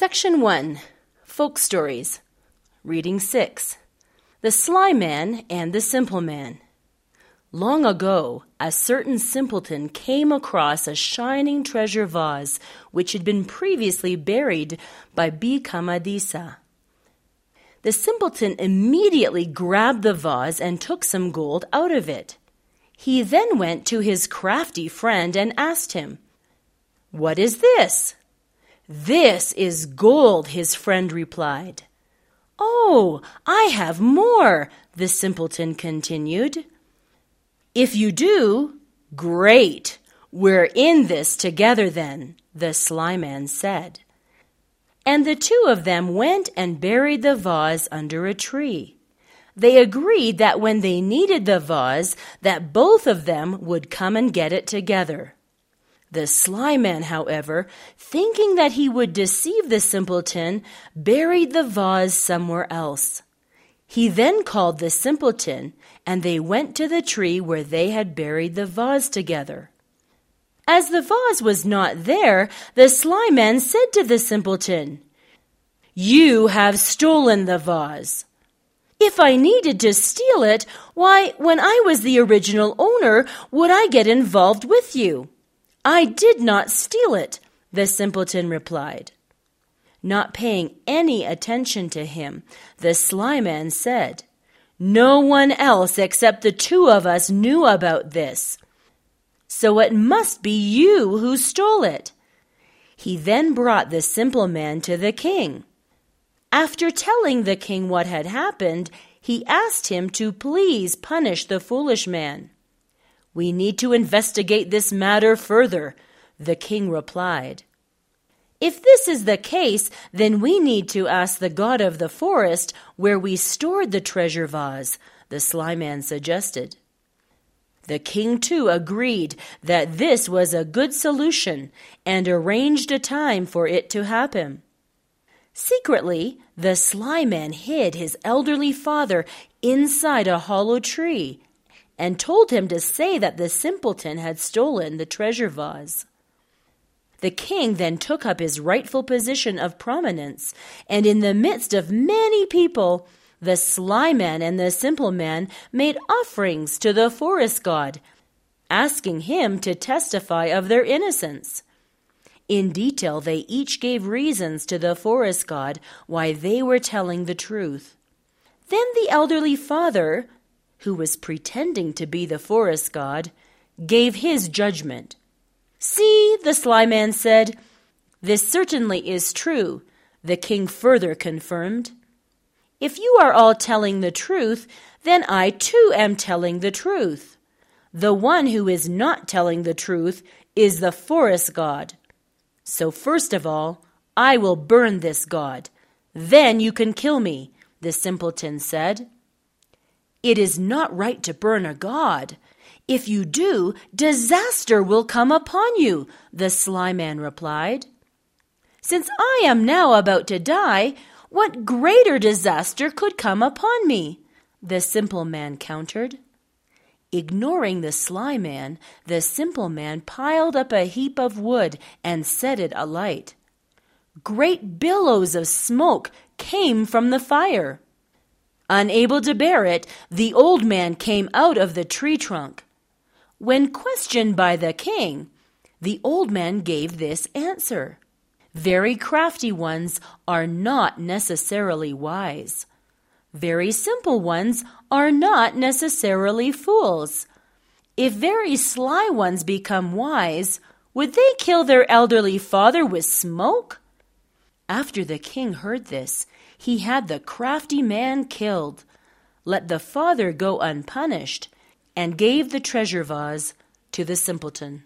Section 1 Folk Stories. Reading 6 The Sly Man and the Simple Man. Long ago, a certain simpleton came across a shining treasure vase which had been previously buried by Vikramadisa. The simpleton immediately grabbed the vase and took some gold out of it. He then went to his crafty friend and asked him, What is this? This is gold, his friend replied. Oh, I have more, the simpleton continued. If you do, great. We're in this together then, the sly man said. And the two of them went and buried the vase under a tree. They agreed that when they needed the vase, that both of them would come and get it together. The sly man, however, thinking that he would deceive the simpleton, buried the vase somewhere else. He then called the simpleton, and they went to the tree where they had buried the vase together. As the vase was not there, the sly man said to the simpleton, You have stolen the vase. If I needed to steal it, why, when I was the original owner, would I get involved with you? I did not steal it, the simpleton replied. Not paying any attention to him, the sly man said, No one else except the two of us knew about this. So it must be you who stole it. He then brought the simple man to the king. After telling the king what had happened, he asked him to please punish the foolish man. We need to investigate this matter further, the king replied. If this is the case, then we need to ask the god of the forest where we stored the treasure vase, the sly man suggested. The king too agreed that this was a good solution and arranged a time for it to happen. Secretly, the sly man hid his elderly father inside a hollow tree and told him to say that the simpleton had stolen the treasure vase. The king then took up his rightful position of prominence, and in the midst of many people, the sly man and the simple man made offerings to the forest god, asking him to testify of their innocence. In detail, they each gave reasons to the forest god why they were telling the truth. Then the elderly father, who was pretending to be the forest god, gave his judgment. See, the sly man said, this certainly is true, the king further confirmed. If you are all telling the truth, then I too am telling the truth. The one who is not telling the truth is the forest god. So, first of all, I will burn this god. Then you can kill me, the simpleton said. It is not right to burn a god. If you do, disaster will come upon you, the sly man replied. Since I am now about to die, what greater disaster could come upon me? The simple man countered. Ignoring the sly man, the simple man piled up a heap of wood and set it alight. Great billows of smoke came from the fire. Unable to bear it, the old man came out of the tree trunk. When questioned by the king, the old man gave this answer Very crafty ones are not necessarily wise. Very simple ones are not necessarily fools. If very sly ones become wise, would they kill their elderly father with smoke? After the king heard this, he had the crafty man killed, let the father go unpunished, and gave the treasure vase to the simpleton.